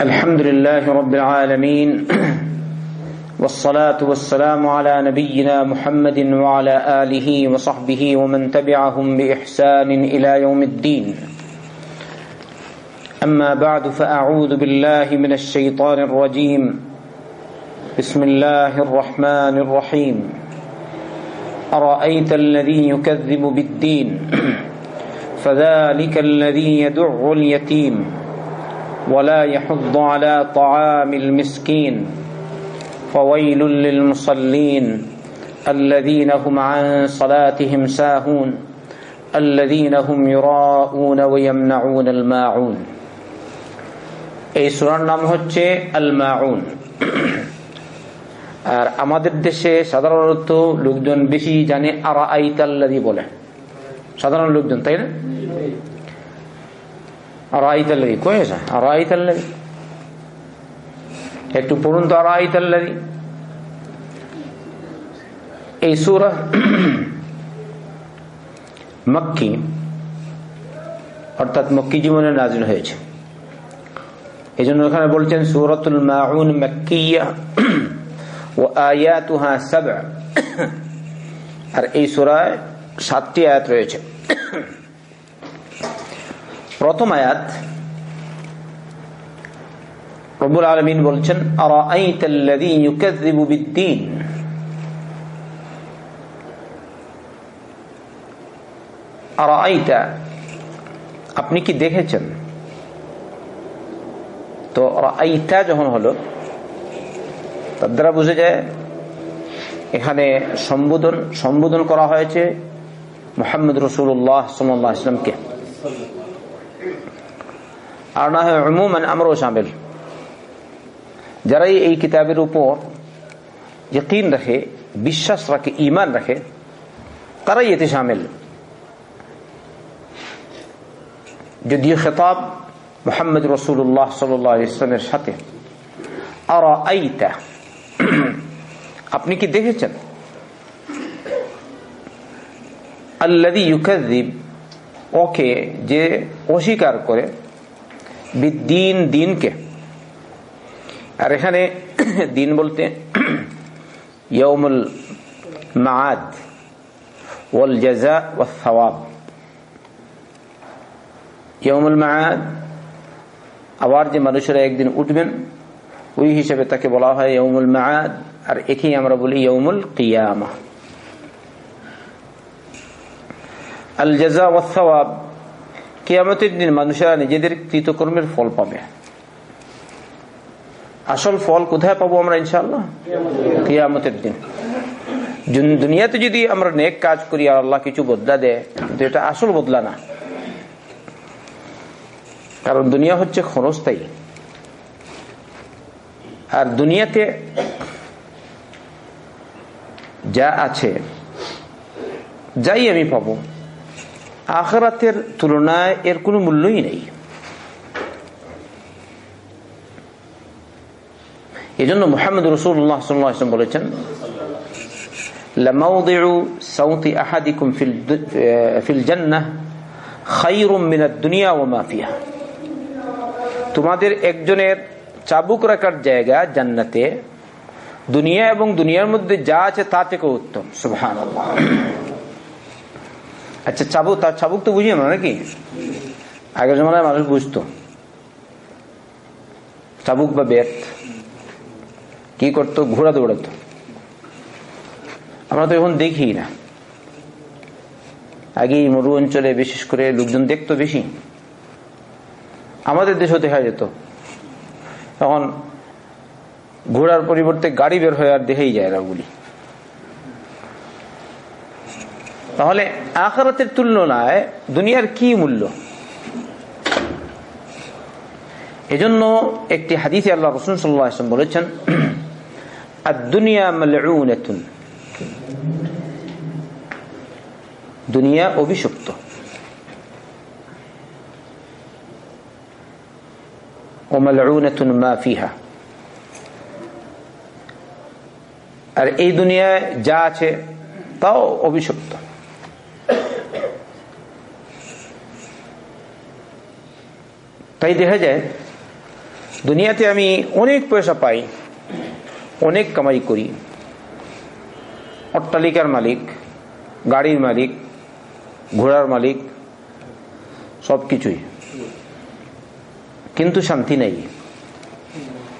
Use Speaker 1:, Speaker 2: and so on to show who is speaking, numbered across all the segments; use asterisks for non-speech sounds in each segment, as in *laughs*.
Speaker 1: الحمد لله رب العالمين *clears throat* والصلاة والسلام على نبينا محمد وعلى آله وصحبه ومن تبعهم بإحسان إلى يوم الدين. أما بعد فأعوذ بالله من الشيطان الرجيم. بسم الله الرحمن الرحيم. أرأيت الذي يكذب بالدين؟ *clears throat* فذلك الذي يدع اليتيم. ولا يحض على طعام المسكين فويل للمصلين الذين هم عن صلاتهم ساهون الذين هم يراءون ويمنعون الماعون এই সুরার নাম হচ্ছে আল মাউন আর আমাদের দেশে সাধারণত লোকজন বেশি জানে আরা আইতাল্লাদি বলে সাধারণ লোকজন তাই না একটু পড়ুন তো আরা আইতাল্লাদি এই সুরা মক্কি অর্থাৎ মক্কি জীবনে নাজিল হয়েছে এই জন্য এখানে বলছেন সুরতুল মাউন মক্কিয়া ও আর এই সুরায় সাতটি আয়াত রয়েছে প্রথম আয়াত রব্বুল আলমিন বলছেন আপনি কি দেখেছেন? তো আইতা যখন হলো, তার দ্বারা বুঝে যায়, এখানে সম্বোধন সম্বোধন করা হয়েছে মোহাম্মদ রসুল্লাহ সাল্লাহ ইসলামকে আর না হয় অমুমান আমরাও সামিল। যারাই এই কিতাবের উপর যকিন রাখে, বিশ্বাস রাখে ইমান রাখে, তারাই এতে সামিল। যদিও খেতাব মোহাম্মদ রসুল্লাহ সাল্লাহ ইসলামের সাথে। আর আপনি কি দেখেছেন? আল্লাদি ইউকাদ্দিব ওকে যে অস্বীকার করে দিন দিনকে। আর এখানে দিন বলতে ইয়মুল মাদ ওয়াল জাজা ওয়াল সওয়াব। ইয়মুল মাদ আবার যে মানুষেরা একদিন উঠবেন, ওই হিসেবে তাকে বলা হয় ইয়মুল মাদ আর একেই আমরা বলি ইয়মুল কিয়ামা। আল জাজা ওয়াসওয়াব কিয়ামতের দিন মানুষেরা নিজেদের কৃতকর্মের ফল পাবে। আসল ফল কোথায় পাবো আমরা ইনশাল্লাহ কেয়ামতের দিন দুনিয়াতে যদি আমরা নেক কাজ করি, আর আল্লাহ কিছু বদলা দেয়, কিন্তু এটা আসল বদলা না। কারণ দুনিয়া হচ্ছে ক্ষণস্থায়ী। আর দুনিয়াতে যা আছে, যাই আমি পাবো আখরাতের তুলনায় এর কোনো মূল্যই নেই। এই জন্য মোহাম্মদ রসুল্লাহ সাল্লাম বলেছেন তোমাদের একজনের চাবুক রাখার জায়গা জান্নাতে, দুনিয়া এবং দুনিয়ার মধ্যে যা আছে তা থেকে উত্তম। সুবহান আচ্ছা চাবুক, তার চাবুক তো বুঝি আমরা নাকি? আগের জমানায় মানুষ বুঝতো। চাবুক বা বেত। কি করতো? ঘোড়া দৌড়াতো। আমরা তো এখন দেখি না। আগে মরু অঞ্চলে বিশেষ করে লোকজন দেখতো বেশি। আমাদের দেশও দেখা যেত। তখন ঘোড়ার পরিবর্তে গাড়ি বের হয়ে আর দেখেই যায় না ওগুলি। তাহলে আখারাতের তুলনায় দুনিয়ার কি মূল্য? এজন্য একটি হাদিসে আল্লাহ রসুন সাল্লাম বলেছেন দুনিয়া অভিশপ্ত। আর এই দুনিয়ায় যা আছে তাও অভিশপ্ত। তাই দেখা যায়, দুনিয়াতে আমি অনেক পয়সা পাই, অনেক কামাই করি। অট্টালিকার মালিক, গাড়ির মালিক, ঘোড়ার মালিক, সব কিছুই। কিন্তু শান্তি নেই।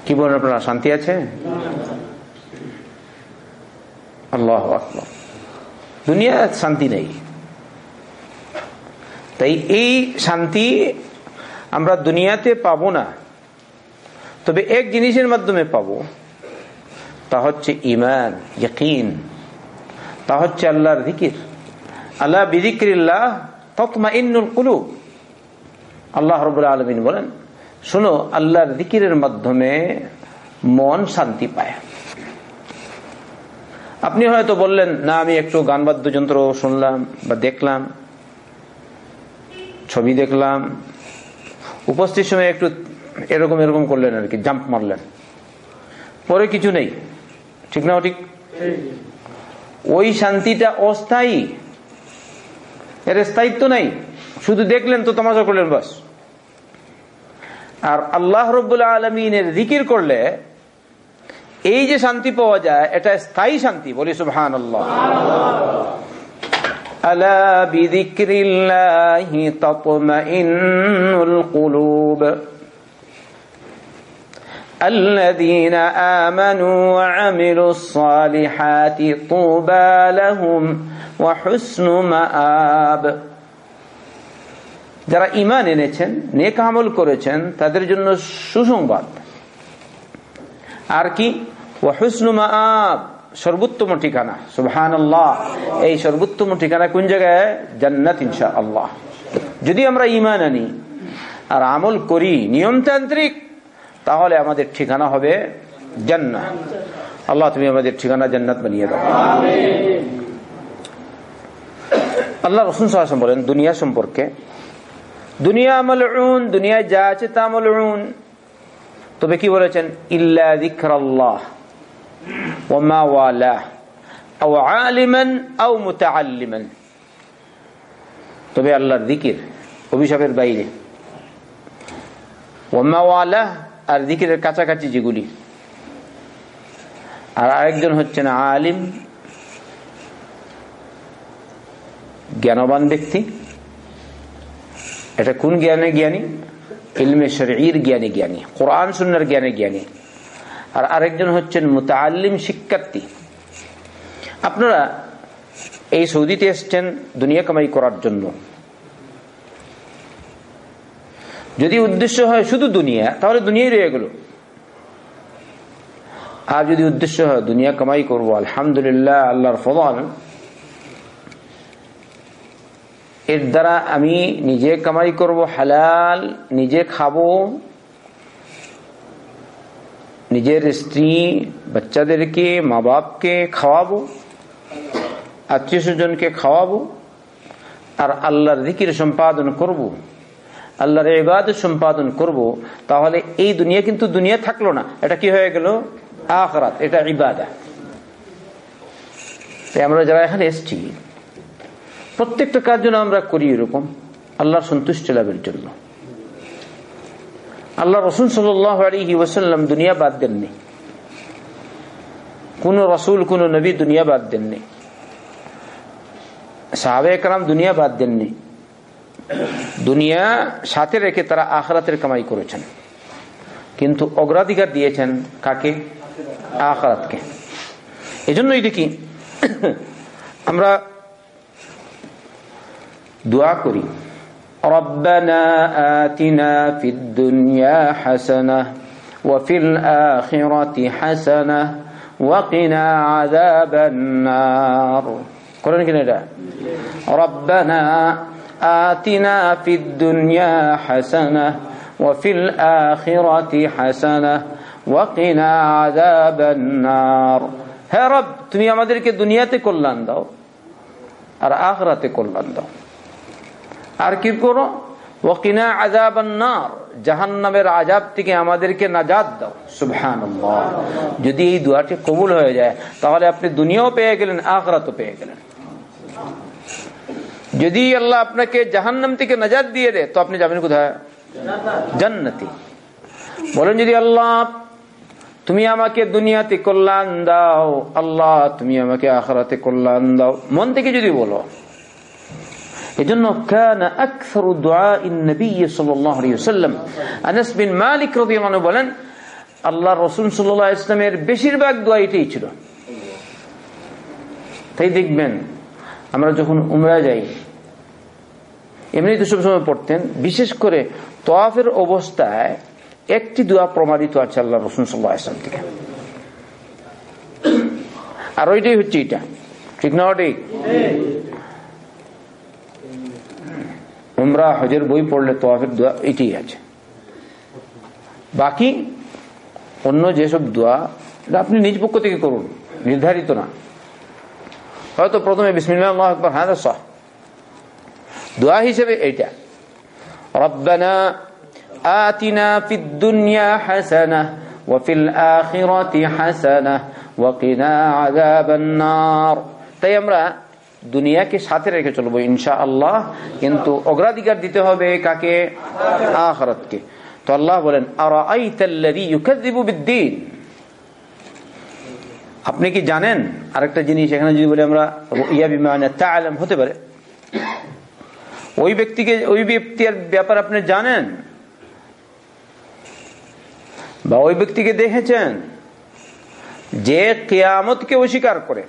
Speaker 1: কি বলেন আপনারা, শান্তি আছে? আল্লাহ দুনিয়া শান্তি নেই। তাই এই শান্তি আমরা দুনিয়াতে পাবো না। তবে এক জিনিসের মাধ্যমে পাব, তা হচ্ছে ইমান ইয়কিন। তা হচ্ছে আল্লাহর জিকির। আল্লাহ বিদিক্রিল্লাহ তৎমা ইন্নুল কুলু আল্লাহ রবুল্লা আলমিন বলেন, শোনো, আল্লাহর দিকিরের মাধ্যমে মন শান্তি পায়। আপনি হয়তো বললেন, না, আমি একটু গান বাদ্যযন্ত্র শুনলাম বা দেখলাম, ছবি দেখলাম উপস্থিত সময় একটু এরকম এরকম করলেন আর কি জাম্প মারলেন। পরে কিছু নেই। ঠিক না ঠিক? ওই শান্তিটা অস্থায়ী। এর স্থায়িত্ব নাই। শুধু দেখলেন তো তামাশা করলেন বাস। আর আল্লাহ রব্বুল্লাহ আলমিনের জিকির করলে এই যে শান্তি পাওয়া যায়, এটা স্থায়ী শান্তি, বলি সুবহান আল্লাহ ألا بذكر الله تطمئن القلوب الذين آمنوا وعملوا الصالحات طوبى لهم وحسن مآب যারা ইমান এনেছেন নেক আমল করেছেন তাদের জন্য সুসংবাদ আর কি ওয়াহুসনু মাআব সর্বোত্তম ঠিকানা। সুবহান আল্লাহ এই সর্বোত্তম ঠিকানা কোন জায়গায়? জান্নাত ইনশা আল্লাহ যদি আমরা ইমান আনি আর আমল করি নিয়মতান্ত্রিক, তাহলে আমাদের ঠিকানা হবে জান্নাত আল্লাহ, তুমি আমাদের ঠিকানা জান্নাত বানিয়ে দাও। আল্লাহ রসুন সাহায্য বলেন, দুনিয়া সম্পর্কে, দুনিয়া মালউন দুনিয়া যা আছে তা মালউন তবে কি বলেছেন? ইল্লা যিকরাল্লাহ। ওয়া মা ওয়ালা আও আলিমান আও মুতাআল্লিমান তবে আল্লাহর জিকির অভিশাপের বাইরে। ওয়া মা ওয়ালা আর জিকিরের কাছাকাছি যেগুলি। আর আরেকজন হচ্ছেন আলিম। জ্ঞানবান ব্যক্তি। এটা কোন জ্ঞানে জ্ঞানী? ইলমে শরীর জ্ঞানী জ্ঞানী। কোরআন, সুন্নার জ্ঞানে জ্ঞানী। আর আরেকজন হচ্ছেন মুতাল্লিম শিক্ষার্থী। আপনারা এই সৌদিতে এসছেন দুনিয়া কামাই করার জন্য। যদি উদ্দেশ্য হয় শুধু দুনিয়া, তাহলে দুনিয়াই রয়ে গেল। আর যদি উদ্দেশ্য হয় দুনিয়া কামাই করব, আলহামদুলিল্লাহ, আল্লাহর ফদল এর দ্বারা আমি নিজে কামাই করব হালাল, নিজে খাব নিজের স্ত্রী, বাচ্চাদেরকে মা বাপকে খাওয়াবো আত্মীয় স্বজনকে খাওয়াবো, আর আল্লাহর দিকির সম্পাদন করব। আল্লাহর ইবাদ সম্পাদন করব। তাহলে এই দুনিয়া কিন্তু দুনিয়া থাকল না এটা কি হয়ে গেল আখরাত, এটা ইবাদা আমরা যারা এখানে এসছি, প্রত্যেকটা কাজ যেন আমরা করি এরকম, আল্লাহর সন্তুষ্টি লাভের জন্য আল্লাহ রসুল সাল্লাহ ওসাল্লাম দুনিয়া বাদ দেননি। কোন রসুল, কোন নবী দুনিয়া বাদ দেননি। সাহাবে একরাম দুনিয়া বাদ দেননি। দুনিয়া সাথে রেখে তারা আখরাতের কামাই করেছেন। কিন্তু অগ্রাধিকার দিয়েছেন কাকে? আখরাতকে। এই এজন্যই দেখি আমরা দোয়া করি। ربنا آتنا في الدنيا حسنة وفي الآخرة حسنة وقنا عذاب النار قرآن كده ربنا آتنا في الدنيا حسنة وفي الآخرة حسنة وقنا عذاب النار হে রব তুমি আমাদেরকে দুনিয়াতে কল্যাণ দাও আর আখরাতে কল্যাণ দাও আর কি করো? ওকিনা আজাবান্নার জাহান নামের আজাব থেকে আমাদেরকে নাজাদ দাও। যদি এই কবুল হয়ে যায়, তাহলে আপনি দুনিয়াও পেয়ে গেলেন পেয়ে গেলেন। যদি আল্লাহ আপনাকে জাহান্নাম থেকে নাজাদ দিয়ে দেয়, তো আপনি যাবেন কোথায়? জান্নাতি। বলেন, যদি আল্লাহ, তুমি আমাকে দুনিয়াতে কল্যাণ দাও, আল্লাহ, তুমি আমাকে আখরাতে কল্যাণ দাও। মন থেকে যদি বলো এজন্য কানা আকসারু দুআ নবী সাল্লাল্লাহু আলাইহি ওয়াসাল্লাম। আনাস বিন মালিক রাদিয়াল্লাহু বলেন আল্লাহ রাসূল সাল্লাল্লাহু আলাইহি ইসলামের বেশিরভাগ দোয়া এটাই ছিল। তাই দেখবেন, আমরা যখন উমরা যাই এমনি তো সবসময় পড়তেন, বিশেষ করে তোয়াফের অবস্থায় একটি দোয়া প্রমাণিত আছে আল্লাহ রসুন সাল্লাহ আসলাম থেকে। আর ওইটাই হচ্ছে এটা। ঠিক না, ওটাই? উমরা হজের বই পড়লে তোয়াফের দোয়া এটাই আছে বাকি অন্য যেসব দোয়া এটা আপনি নিজ পক্ষ থেকে করুন নির্ধারিত না হয়তো প্রথমে বিসমিল্লাহ আকবর হ্যাঁ সহ দোয়া হিসেবে এইটা রব্বানা آتنا في الدنيا حسنة وفي الآخرة حسنة وقنا عذاب النار তাই আমরা দুনিয়াকে সাথে রেখে চলবো ইনশা আল্লাহ কিন্তু অগ্রাধিকার দিতে হবে কাকে? আখরাতকে। তো আল্লাহ বলেন আপনি কি জানেন? আরেকটা জিনিস এখানে যদি বলি আমরা হতে পারে। ওই ব্যক্তিকে, ওই ব্যক্তির ব্যাপার আপনি জানেন? বা ওই ব্যক্তিকে দেখেছেন? যে কেয়ামতকে অস্বীকার করে।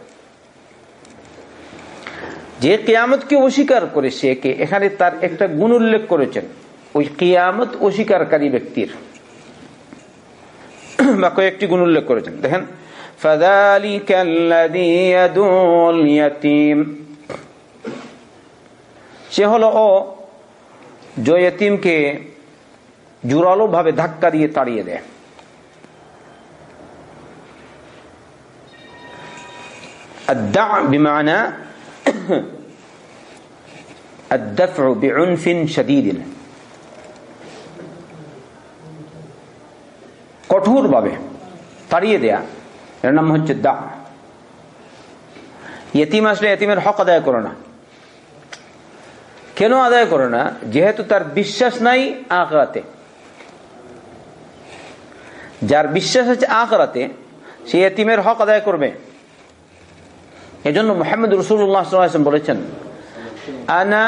Speaker 1: যে কেয়ামতকে অস্বীকার করে সে কে? এখানে তার একটা গুণ উল্লেখ করেছেন। ওই কেয়ামত অস্বীকারী ব্যক্তির। *clears throat* বা কয়েকটি গুণ উল্লেখ করেছেন। দেখেন সে হলো ও জয়তিমকে জোরালো ভাবে ধাক্কা দিয়ে তাড়িয়ে দেয়। বিমানা *laughs* الدفع بعنف شديد কঠোর ভাবে তাড়িয়ে দেয়া এর নাম হচ্ছে দা ইয়েতিম আসলে এতিমের হক আদায় করো না কেন আদায় করে না যেহেতু তার বিশ্বাস নাই আখরাতে যার বিশ্বাস আছে আখরাতে সে এতিমের হক আদায় করবে এজন্য মোহাম্মদ রসুল্লাহ বলেছেন, আনা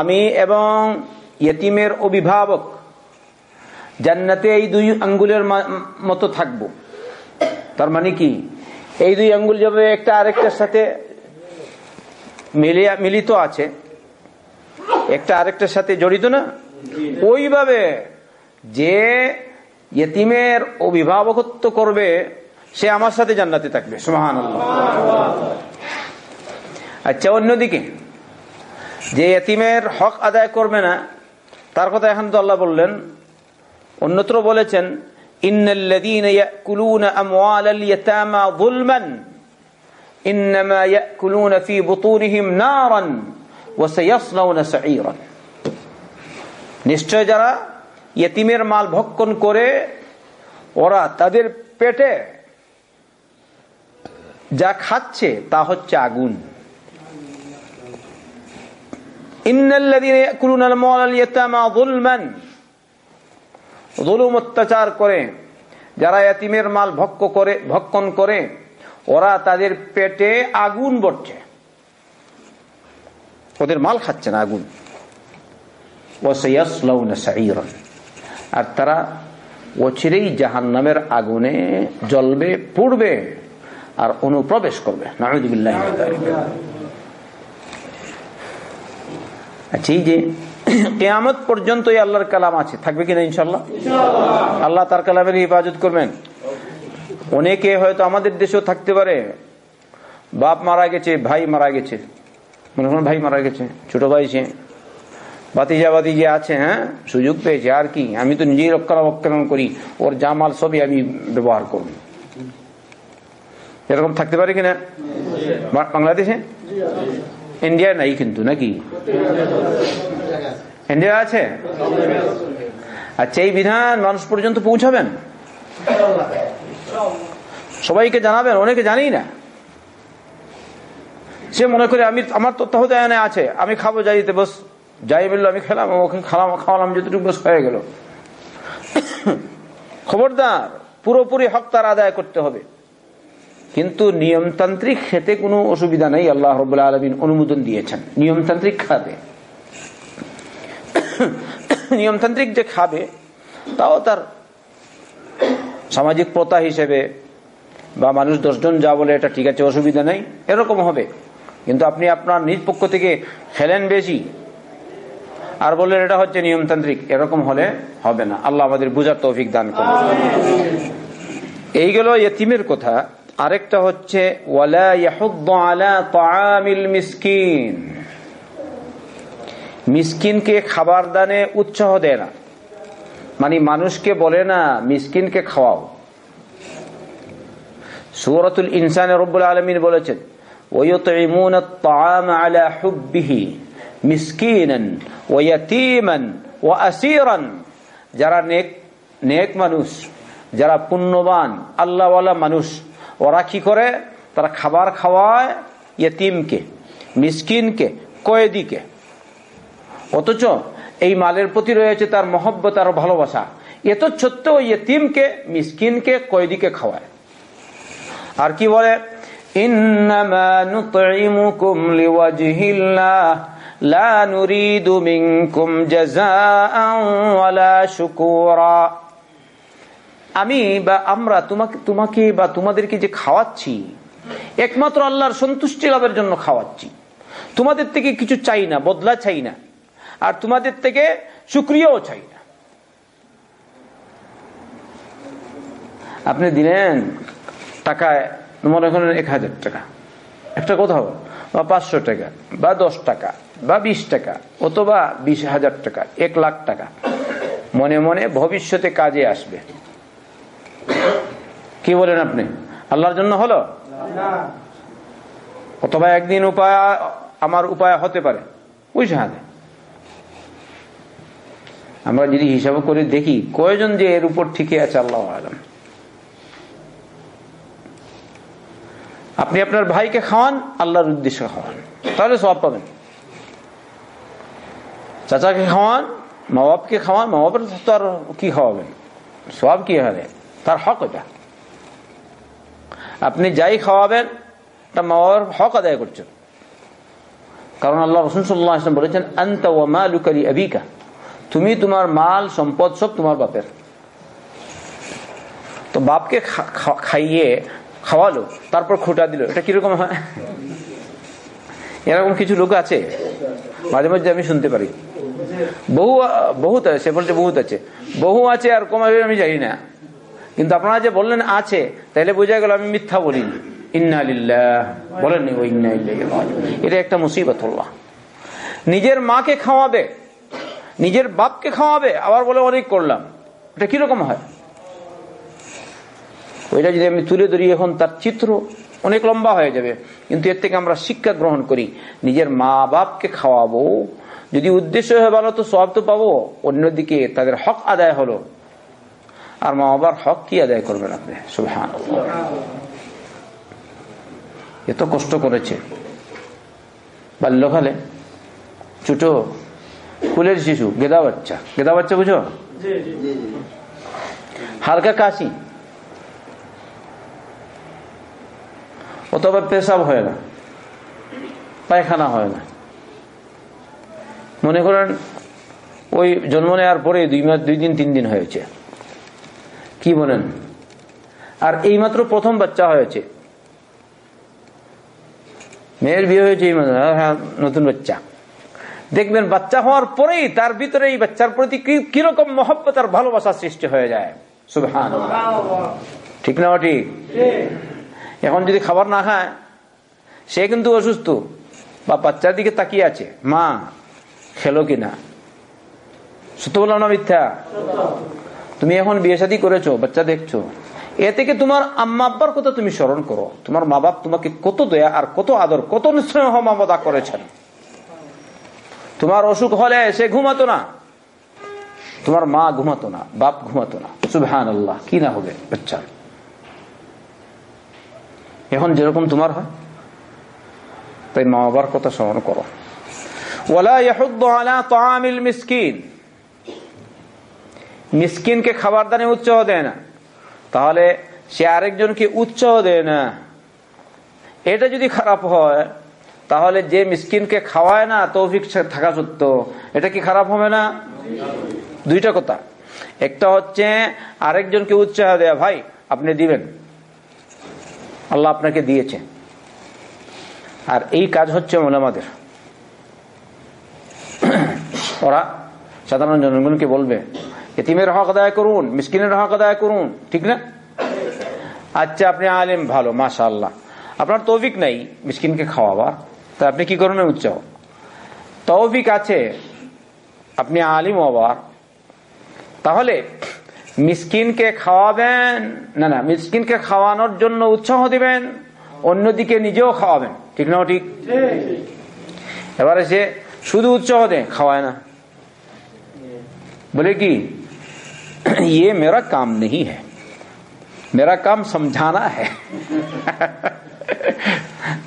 Speaker 1: আমি এবং ইয়তিমের অভিভাবক জান্নাতে এই দুই আঙ্গুলের মতো থাকব। তার মানে কি? এই দুই আঙ্গুল যাবে একটা আরেকটার সাথে মিলিয়া, মিলিত আছে, একটা আরেকটার সাথে জড়িত না? ওইভাবে যে ইয়তিমের অভিভাবকত্ব করবে, সে আমার সাথে জান্নাতে থাকবে। সুমাহান আচ্ছা অন্যদিকে, যে এতিমের হক আদায় করবে না, তার কথা এখন তো আল্লাহ বললেন। অন্যত্র বলেছেন, ইন্নাল্লাযীন নিশ্চয় যারা ইয়েতিমের মাল ভক্ষণ করে, ওরা তাদের পেটে যা খাচ্ছে তা হচ্ছে আগুন। অত্যাচার করে, যারা এতিমের মাল ভক্ষ করে, ভক্ষণ করে, ওরা তাদের পেটে আগুন বটছে ওদের মাল খাচ্ছে না, আগুন। আর তারা অচিরেই জাহান নামের আগুনে জ্বলবে পুড়বে আর অনুপ্রবেশ করবে। আচ্ছা এই যে কেয়ামত পর্যন্ত আল্লাহর কালাম আছে। থাকবে কিনা ইনশাল্লাহ আল্লাহ তার কালামের হিফাজত করবেন। অনেকে হয়তো আমাদের দেশেও থাকতে পারে। বাপ মারা গেছে ভাই মারা গেছে। মনে করেন ভাই মারা গেছে ছোট ভাই সে। বাতিজা বাতিজা আছে হ্যাঁ সুযোগ পেয়েছে আর কি আমি তো নিজেই রক্ষণাবেক্ষণ করি ওর জামাল সবই আমি ব্যবহার করব এরকম থাকতে পারে কিনা বাংলাদেশে ইন্ডিয়া নাই কিন্তু নাকি ইন্ডিয়া আছে আচ্ছা এই বিধান মানুষ পর্যন্ত পৌঁছাবেন সবাইকে জানাবেন অনেকে জানেই না সে মনে করে আমি আমার তত্ত্বাবধানে আছে আমি খাব যাইতে বস যাই বলল, আমি খেলাম ওকে খালাম খাওয়ালাম, যতটুকু বস হয়ে গেল। খবরদার, পুরোপুরি হক তার আদায় করতে হবে। কিন্তু নিয়মতান্ত্রিক খেতে কোনো অসুবিধা নেই, আল্লাহ রবাহ আলমিন অনুমোদন দিয়েছেন। নিয়মতান্ত্রিক খাবে। নিয়মতান্ত্রিক যে খাবে, তাও তার সামাজিক প্রথা হিসেবে বা মানুষ দশজন যা বলে এটা ঠিক আছে, অসুবিধা নেই, এরকম হবে। কিন্তু আপনি আপনার নিজ পক্ষ থেকে খেলেন বেশি আর বললেন এটা হচ্ছে নিয়মতান্ত্রিক এরকম হলে হবে না। আল্লাহ আমাদের বুঝার তৌফিক দান করে এই গেল ইয়তিমের কথা। আরেকটা হচ্ছে মিসকিনকে খাবার দানে উৎসাহ দেয় না। মানে মানুষকে বলে না মিসকিনকে খাওয়াও। সুরতুল ইনসান রব আলমিন বলেছেন ওয়ুত ইমুন আলা হুব্বিহি। মিসকিনেন ওয়াতিমান ও আসিরান। যারা নেক নেক মানুষ, যারা পুণ্যবান, আল্লাহওয়ালা মানুষ, ওরা কি করে? তারা খাবার খাওয়ায় ইয়তিমকে, মিসকিনকে, কয়েদিকে। অথচ এই মালের প্রতি রয়েছে তার মহব্বত আর ভালোবাসা। এত ছোট্ট ইয়তিমকে, মিসকিনকে, কয়েদিকে খাওয়ায়। আর কি বলে? ইন্নামা নুতইমুকুম লিওয়াজহিল্লাহ। لا نريد منكم جزاء ولا شكورا আমি বা আমরা তোমাকে তোমাকে বা তোমাদেরকে যে খাওয়াচ্ছি একমাত্র আল্লাহর সন্তুষ্টি লাভের জন্য খাওয়াচ্ছি তোমাদের থেকে কিছু চাই না বদলা চাই না আর তোমাদের থেকে সুক্রিয়াও চাই না আপনি দিলেন টাকায় মনে করেন এক হাজার টাকা একটা কোথাও বা পাঁচশো টাকা বা দশ টাকা বা বিশ টাকা, অথবা বিশ হাজার টাকা, এক লাখ টাকা। মনে মনে ভবিষ্যতে কাজে আসবে। কি বলেন আপনি? আল্লাহর জন্য হলো? অথবা একদিন উপায়, আমার উপায় হতে পারে। বুঝে আমরা যদি হিসাব করে দেখি, কয়জন যে এর উপর ঠিকই আছে, আল্লাহ আলম। আপনি আপনার ভাইকে খাওয়ান, আল্লাহর উদ্দেশ্যে খাওয়ান। তাহলে সব পাবেন। চাচাকে খাওয়ান মা বাপকে খাওয়ান মা বাপের তো আর কি খাওয়াবেন সব কি হবে তার হক এটা। আপনি যাই খাওয়াবেন তা মা বাবার হক আদায় করছেন। কারণ আল্লাহ রসুন সাল্লাহ আসলাম বলেছেন, আন্ত ও মা লুকারি আবিকা তুমি তোমার মাল, সম্পদ সব তোমার বাপের। তো বাপকে খাইয়ে খাওয়ালো, তারপর খোটা দিল। এটা কীরকম হয়? এরকম কিছু লোক আছে? মাঝে মাঝে আমি শুনতে পারি। বহু, বহুত আছে, সে বলছে বহুত আছে। বহু আছে আর কমাবে আমি জানি না। কিন্তু আপনারা যে বললেন আছে তাহলে বোঝা গেল আমি মিথ্যা বলিনি। ইন্না এটা একটা মুসিবত নিজের মাকে খাওয়াবে, নিজের বাপকে খাওয়াবে, আবার বলে অনেক করলাম। এটা কীরকম হয়? ওইটা যদি আমি তুলে ধরি এখন, তার চিত্র অনেক লম্বা হয়ে যাবে। কিন্তু এর থেকে আমরা শিক্ষা গ্রহণ করি, নিজের মা বাপকে খাওয়াবো যদি উদ্দেশ্য হয়ে ভালো তো সব তো পাবো। অন্যদিকে তাদের হক আদায় হলো। আর মা বাবার হক কি আদায় করবেন আপনি? সুহান এত কষ্ট করেছে। বাল্যকালে ছোট কুলের শিশু গেদা বাচ্চা। গেদা বাচ্চা বুঝো? হালকা কাশি। অথবা পেশাব হয় না। পায়খানা হয় না। মনে করেন, ওই জন্ম নেওয়ার পরে দুই মাস দুই দিন, তিন দিন হয়েছে। কি বলেন? আর এইমাত্র প্রথম বাচ্চা হয়েছে। মেয়ের বিয়ে হয়েছে এই হ্যাঁ নতুন বাচ্চা। দেখবেন, বাচ্চা হওয়ার পরেই তার ভিতরে এই বাচ্চার প্রতি কীরকম মহব্বত আর ভালোবাসা সৃষ্টি হয়ে যায়। সুবহান ঠিক না ঠিক? এখন যদি খাবার না খায়, সে কিন্তু অসুস্থ। বা বাচ্চার দিকে তাকিয়ে আছে। মা খেলো কিনা? সত্য বললাম না মিথ্যা? তুমি এখন বিয়ে শাদী করেছ, বাচ্চা দেখছ। এ থেকে তোমার আম্মা আব্বার কথা তুমি স্মরণ করো। তোমার মা বাপ তোমাকে কত দয়া আর কত আদর, কত স্নেহ মমতা করেছেন। তোমার অসুখ হলে সে ঘুমাতো না। তোমার মা ঘুমাতো না, বাপ ঘুমাতো না। সুবহান আল্লাহ কি না হবে বাচ্চা? এখন যেরকম তোমার হয়, তাই মা বাবার কথা স্মরণ করো। ওয়ালা ইয়াহুদ্দু মিসকিন। মিসকিনকে খাবার দানে উৎসাহ দেয় না। তাহলে সে আরেকজনকে উৎসাহ দেয় না। এটা যদি খারাপ হয়, তাহলে যে মিসকিনকে খাওয়ায় না, তৌফিক থাকা সত্ত্বেও, এটা কি খারাপ হবে না? দুইটা কথা। একটা হচ্ছে, আরেকজনকে উৎসাহ দেয়া, ভাই, আপনি দিবেন। আল্লাহ আপনাকে দিয়েছে। আর এই কাজ হচ্ছে মোলামাদের। ওরা সাধারণ জনগণকে বলবে, এতিমের হক আদায় করুন, মিসকিনের হক আদায় করুন, ঠিক না? আচ্ছা আপনি আলেম, ভালো মাশা আল্লাহ আপনার তৌফিক নাই মিসকিনকে খাওয়াবার, তা আপনি কি করবেন উৎসাহ তৌফিক আছে, আপনি আলিম হবার। তাহলে, মিসকিনকে খাওয়াবেন, না না, মিসকিনকে খাওয়ানোর জন্য উৎসাহ দিবেন, অন্যদিকে নিজেও খাওয়াবেন। ঠিক না, ঠিক? এবারে সে শুধু উৎসাহ দেয়, খাওয়ায় না। बोले कि ये मेरा काम नहीं है मेरा काम समझाना है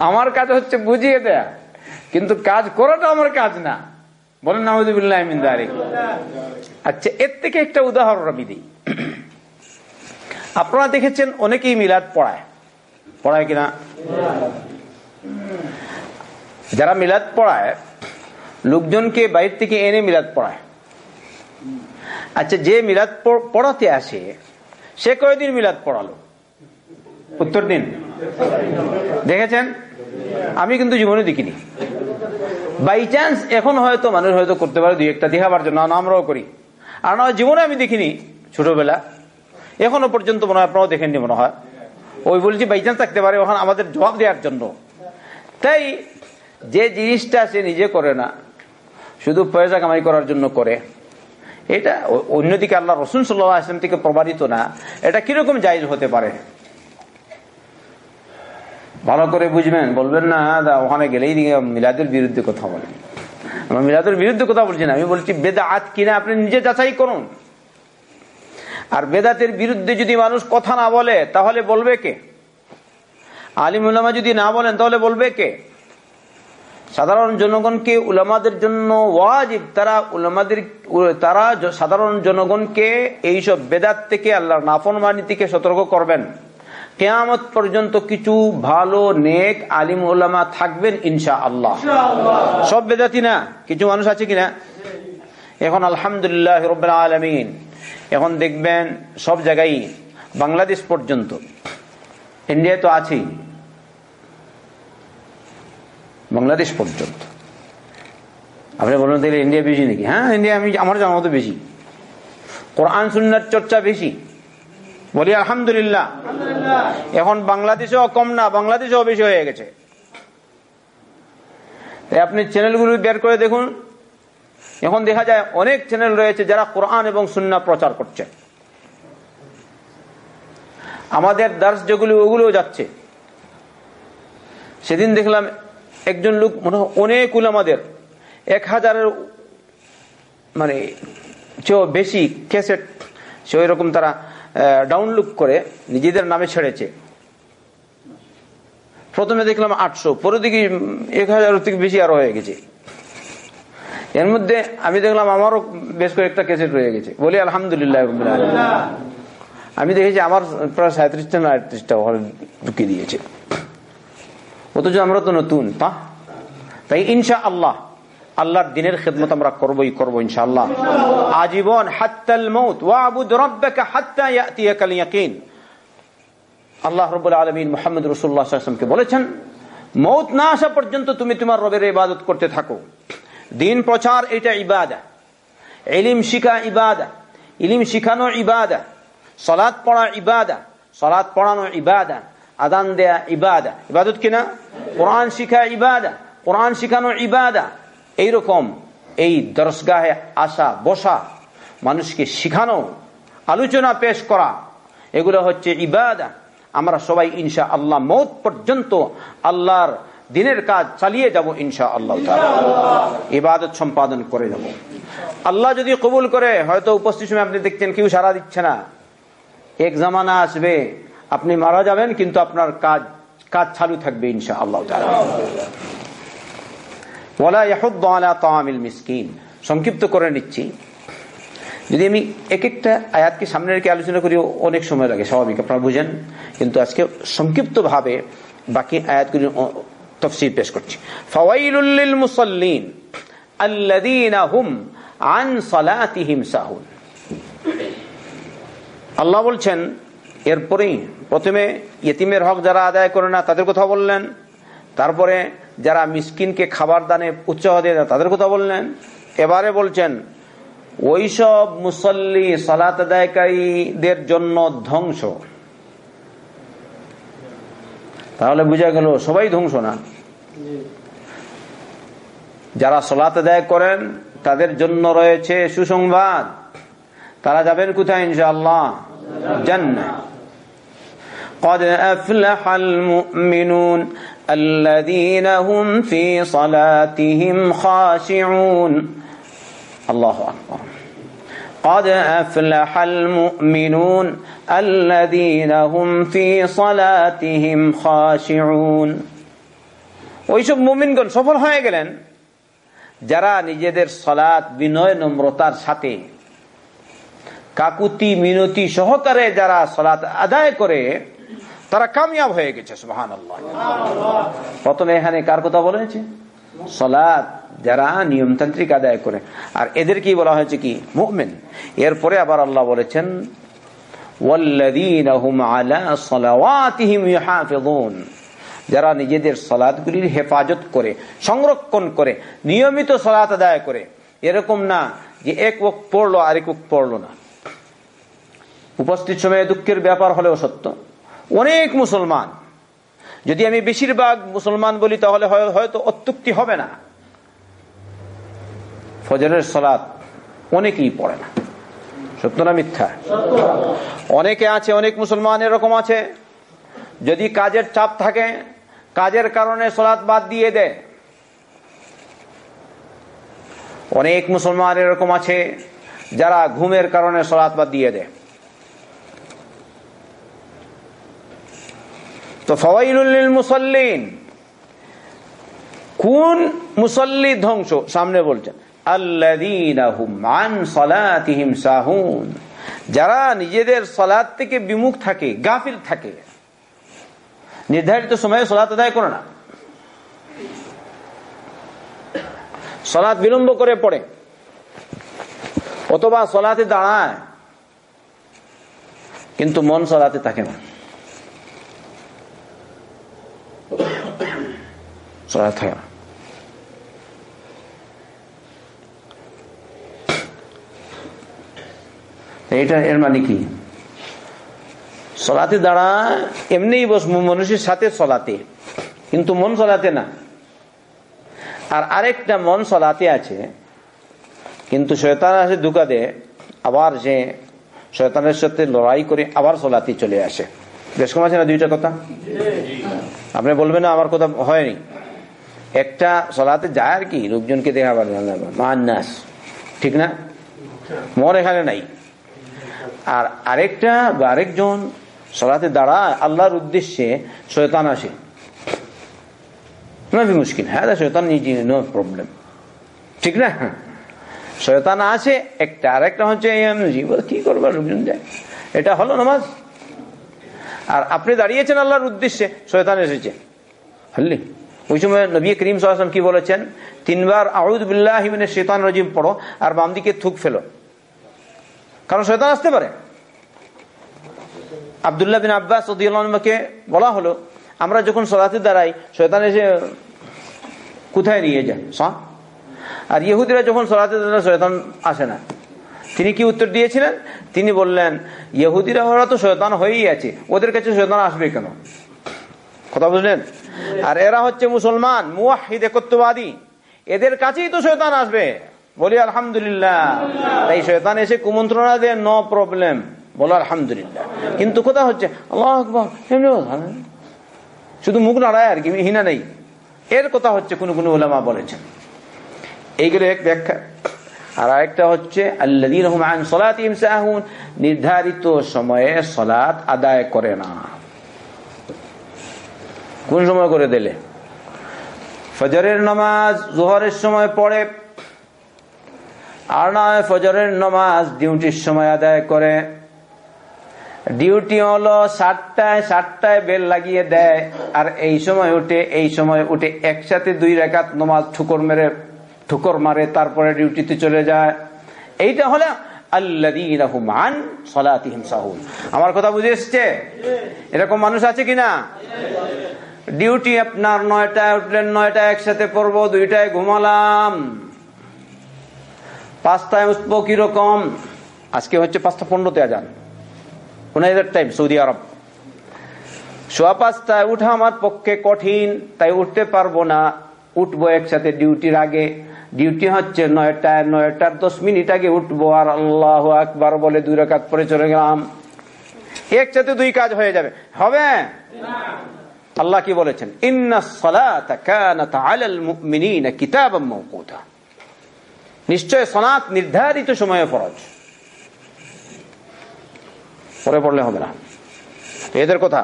Speaker 1: আমার কাজ হচ্ছে বুঝিয়ে দেয়া কিন্তু কাজ করাটা আমার কাজ না বলেন নাহদুবিল্লাহ মিন্দারি আচ্ছা এর থেকে একটা উদাহরণ আমি দিই আপনারা দেখেছেন অনেকেই মিলাদ পড়ায় পড়ায় কিনা যারা মিলাদ পড়ায় লোকজনকে বাইরে থেকে এনে মিলাদ পড়ায় আচ্ছা যে মিলাদ পড়াতে আসে, সে কয়দিন মিলাদ পড়ালো? উত্তর দিন। দেখেছেন? আমি কিন্তু জীবনে দেখিনি। বাই চান্স এখন হয়তো মানুষ হয়তো করতে পারে দুই একটা দেখাবার জন্য আমরাও করি। আর না, জীবনে আমি দেখিনি ছোটবেলা। এখনও পর্যন্ত মনে হয় আপনারাও দেখেননি মনে হয়। ওই বলছি বাই চান্স থাকতে পারে, ওখানে আমাদের জবাব দেওয়ার জন্য। তাই, যে জিনিসটা সে নিজে করে না, শুধু পয়সা কামাই করার জন্য করে এটা অন্যদিকে আল্লাহ রসুন সাল্লাহ আসলাম থেকে প্রমাণিত না। এটা কীরকম জায়জ হতে পারে? ভালো করে বুঝবেন, বলবেন না ওখানে গেলেই মিলাদের বিরুদ্ধে কথা বলেন মিলাদের বিরুদ্ধে কথা বলছি না, আমি বলছি বেদা আত কিনা আপনি নিজে যাচাই করুন। আর বেদাতের বিরুদ্ধে যদি মানুষ কথা না বলে, তাহলে বলবে কে? আলিম উলামা যদি না বলেন, তাহলে বলবে কে? সাধারণ জনগণকে উলামাদের জন্য ওয়াজিব তারা উলামাদের তারা সাধারণ জনগণকে এইসব বেদাত থেকে আল্লাহর নাফরমানি থেকে সতর্ক করবেন। কেয়ামত পর্যন্ত কিছু ভালো নেক আলিম ওলামা থাকবেন ইনশা আল্লাহ সব বেদাতি না? কিছু মানুষ আছে কিনা? এখন আলহামদুলিল্লাহ রবিন আলমিন। এখন দেখবেন সব জায়গায় বাংলাদেশ পর্যন্ত। ইন্ডিয়া তো আছেই। বাংলাদেশ পর্যন্ত। আপনি বলুন তাহলে ইন্ডিয়া বেশি নাকি? হ্যাঁ ইন্ডিয়া আমি আমার জানা মতো বেশি। কোরআন সুন্নার চর্চা বেশি। বলি আলহামদুলিল্লাহ। এখন বাংলাদেশেও কম না, বাংলাদেশেও বেশি হয়ে গেছে। আপনি চ্যানেলগুলো বের করে দেখুন। এখন দেখা যায় অনেক চ্যানেল রয়েছে যারা কোরআন এবং সুন্না প্রচার করছে। আমাদের দার্স যেগুলো, ওগুলোও যাচ্ছে। সেদিন দেখলাম একজন লোক মনে হয় অনেক আমাদের এক হাজারের মানে বেশি ক্যাসেট সে ওই রকম তারা ডাউনলোড করে, নিজেদের নামে ছেড়েছে। প্রথমে দেখলাম আটশো, পরে দিকে এক হাজার থেকে বেশি আরও হয়ে গেছে। এর মধ্যে আমি দেখলাম আমারও বেশ কয়েকটা ক্যাসেট রয়ে গেছে। বলি, আলহামদুলিল্লাহ আমি দেখেছি আমার প্রায় সাঁত্রিশটা না আটত্রিশটা ঢুকিয়ে দিয়েছে। অথচ আমরা তো নতুন, তা? তাই ইনশা আল্লাহ আল্লাহর দিনের খেদমত আমরা করবোই, করব ইনশাআল্লাহ। আজীবন, হাত্তাল মৌত ওয়াবুদ আল্লাহ রাব্বুল আলামিন মুহাম্মদ রাসূলুল্লাহ বলেছেন মৌত না আসা পর্যন্ত তুমি তোমার রবের ইবাদত করতে থাকো। দিন প্রচার, এটা ইবাদা। ইলিম শিখা ইবাদা। ইলিম শিখানো ইবাদা। সালাত পড়া ইবাদা। সালাত পড়ানো ইবাদা। আদান দেয়া ইবাদা। ইবাদত কিনা কোরআন শিখা ইবাদা। কোরআন শিখানো ইবাদা। এইরকম এই দরসগাহে আসা, বসা, মানুষকে শিখানো, আলোচনা, পেশ করা, এগুলো হচ্ছে ইবাদা। আমরা সবাই ইনশা আল্লাহ মৌত পর্যন্ত আল্লাহর দিনের কাজ চালিয়ে যাব ইনশা আল্লাহ ইবাদত সম্পাদন করে যাব আল্লাহ যদি কবুল করে, হয়তো উপস্থিত সময় আপনি দেখছেন কেউ সারা দিচ্ছে না। এক জামানা আসবে আপনি মারা যাবেন, কিন্তু আপনার কাজ কাজ চালু থাকবে ইনশা আল্লাহ মিসকিন। সংক্ষিপ্ত করে নিচ্ছি। যদি আমি এক একটা আয়াতকে সামনে রেখে আলোচনা করি, অনেক সময় লাগে, স্বাভাবিক, আপনারা বুঝেন। কিন্তু আজকে সংক্ষিপ্ত ভাবে বাকি আয়াতগুলি তফসিল পেশ করছি। ফাওয়াইলুল মুসাল্লিন আন আল্লাহ বলছেন এরপরেই প্রথমে ইতিমের হক যারা আদায় করে না, তাদের কথা বললেন। তারপরে যারা মিসকিনকে খাবার দানে উৎসাহ দিয়ে, তাদের কথা বললেন। এবারে বলছেন, ওইসব মুসল্লি সালাত আদায়কারীদের জন্য ধ্বংস। তাহলে বোঝা গেল সবাই ধ্বংস না? যারা সলাত আদায় করেন, তাদের জন্য রয়েছে সুসংবাদ। তারা যাবেন কোথায় ইনশাআল্লাহ? জান্নাহ قد أفلح المؤمنون الذين هم في صلاتهم خاشعون الله أكبر قد أفلح المؤمنون الذين هم في صلاتهم خاشعون ওইসব মুমিনগণ সফল হয়ে গেলেন যারা নিজেদের সলাৎ বিনয় নম্রতার সাথে কাকুতি মিনতি সহকারে যারা সলাৎ আদায় করে তারা কামিয়াব হয়ে গেছে সুহান প্রথমে এখানে কার কথা বলেছে সলাদ যারা নিয়মতান্ত্রিক আদায় করে। আর এদের কি বলা হয়েছে কি? মুহমেন এরপরে আবার আল্লাহ বলেছেন যারা নিজেদের সলাদগুলির হেফাজত করে, সংরক্ষণ করে, নিয়মিত সলাত আদায় করে, এরকম না যে এক ওক পড়ল, আরেক ওক পড়ল না। উপস্থিত সময়ে দুঃখের ব্যাপার হলেও সত্য। অনেক মুসলমান। যদি আমি বেশিরভাগ মুসলমান বলি, তাহলে হয়তো অত্যুক্তি হবে না। ফজরের সলাৎ অনেকেই পড়ে না। সত্য না মিথ্যা? অনেকে আছে, অনেক মুসলমান এরকম আছে। যদি কাজের চাপ থাকে, কাজের কারণে সলাৎ বাদ দিয়ে দেয়। অনেক মুসলমান এরকম আছে, যারা ঘুমের কারণে সলাৎ বাদ দিয়ে দেয়। তো ফওয়াইলুল মুসল্লিন। কোন মুসল্লি ধ্বংস? সামনে বলছেন যারা নিজেদের সলাদ থেকে বিমুখ থাকে, গাফিল থাকে। নির্ধারিত সময়ে সলাত আদায় করে না। সলাৎ বিলম্ব করে পড়ে। অথবা সলাতে দাঁড়ায়। কিন্তু মন সলাতে থাকে না। থাকে এটা এর মানে কি? সলাতে দাঁড়া এমনি বস মানুষের সাথে সলাতে। কিন্তু মন সলাতে না। আর আরেকটা মন সলাতে আছে কিন্তু শয়তান আসে দুকা দে আবার যে শয়তানের সাথে লড়াই করে আবার সলাতে চলে আসে। বেশ কম আছে না দুইটা কথা? আপনি বলবেন না আমার কথা হয়নি? একটা সলাতে যায় আর কি, লোকজনকে দেখা মান্নাস ঠিক না? মন এখানে নাই। আর আরেকটা বা আরেকজন সলাতে দাঁড়ায়, আল্লাহর উদ্দেশ্যে শয়তান আসে। মুশকিল। হ্যাঁ শয়তান নিজে নো প্রবলেম ঠিক না? শয়তান আসে, একটা আরেকটা হচ্ছে কি করব, লোকজন যায়। এটা হলো নামাজ। আর আপনি দাঁড়িয়েছেন আল্লাহর উদ্দেশ্যে, শয়তান এসেছে। হল্লি ওই সময় নবী করিম সাল্লাম কি বলেছেন? তিনবার আউদুল্লাহ শেতান রাজিম পড়ো, আর বাম দিকে থুক ফেলো। কারণ শয়তান আসতে পারে। আবদুল্লাহ বিন আব্বাস ওদিয়ালকে বলা হলো, আমরা যখন সলাতে দাঁড়াই, শয়তান এসে কোথায় নিয়ে যায়? আর ইহুদিরা যখন সলাতে দাঁড়ায়, শয়তান আসে না। তিনি কি উত্তর দিয়েছিলেন? তিনি বললেন, ইহুদিরা ওরা তো শয়তান হয়েই আছে, ওদের কাছে শয়তান আসবে কেন? কথা বুঝলেন? আর এরা হচ্ছে মুসলমান মুয়াহিদ একত্ববাদী। এদের কাছেই তো শয়তান আসবে। বলি, আলহামদুলিল্লাহ। তাই শয়তান এসে কুমন্ত্রণা দেয়, নো প্রবলেম। বলো, আলহামদুলিল্লাহ। কিন্তু কোথা হচ্ছে? শুধু মুখ নাড়ায় আর কি, হিনা নেই। এর কথা হচ্ছে, কোন কোন ওলামা বলেছেন। এইগুলো এক ব্যাখ্যা। আর আরেকটা হচ্ছে আল্লাহ নির্ধারিত সময়ে সলাৎ আদায় করে না। কোন সময় করে দিলে? ফজরের নামাজ জোহরের সময় পড়ে, আর নয় ফজরের নামাজ ডিউটির সময় আদায় করে। ডিউটি হলো সাতটায় সাতটায় বেল লাগিয়ে দেয়, আর এই সময় উঠে, এই সময় উঠে একসাথে দুই রেখাত নমাজ ঠুকর মেরে, ঠুকর মারে, তারপরে ডিউটিতে চলে যায়। এইটা হলে আমার কথা বুঝে এসছে? এরকম মানুষ আছে কিনা? ডিউটি আপনার নয়টায় উঠলেন, নয়টায় একসাথে পড়ব, দুইটায় ঘুমালাম। পাঁচটায় উঠবো কীরকম? আজকে হচ্ছে পাঁচটা পনেরোতে আজান। উনাইদের টাইম সৌদি আরব। সোয়া পাঁচটায় উঠা আমার পক্ষে কঠিন, তাই উঠতে পারব না। উঠবো একসাথে ডিউটির আগে। ডিউটি হচ্ছে নয়টায়, নয়টার দশ মিনিট আগে উঠবো। আর আল্লাহ একবার বলে দুই রেখাত পরে চলে গেলাম। একসাথে দুই কাজ হয়ে যাবে। হবে? আল্লাহ কি বলেছেন নিশ্চয় সনাত নির্ধারিত সময়ে ফরজ পরে পড়লে হবে না এদের কথা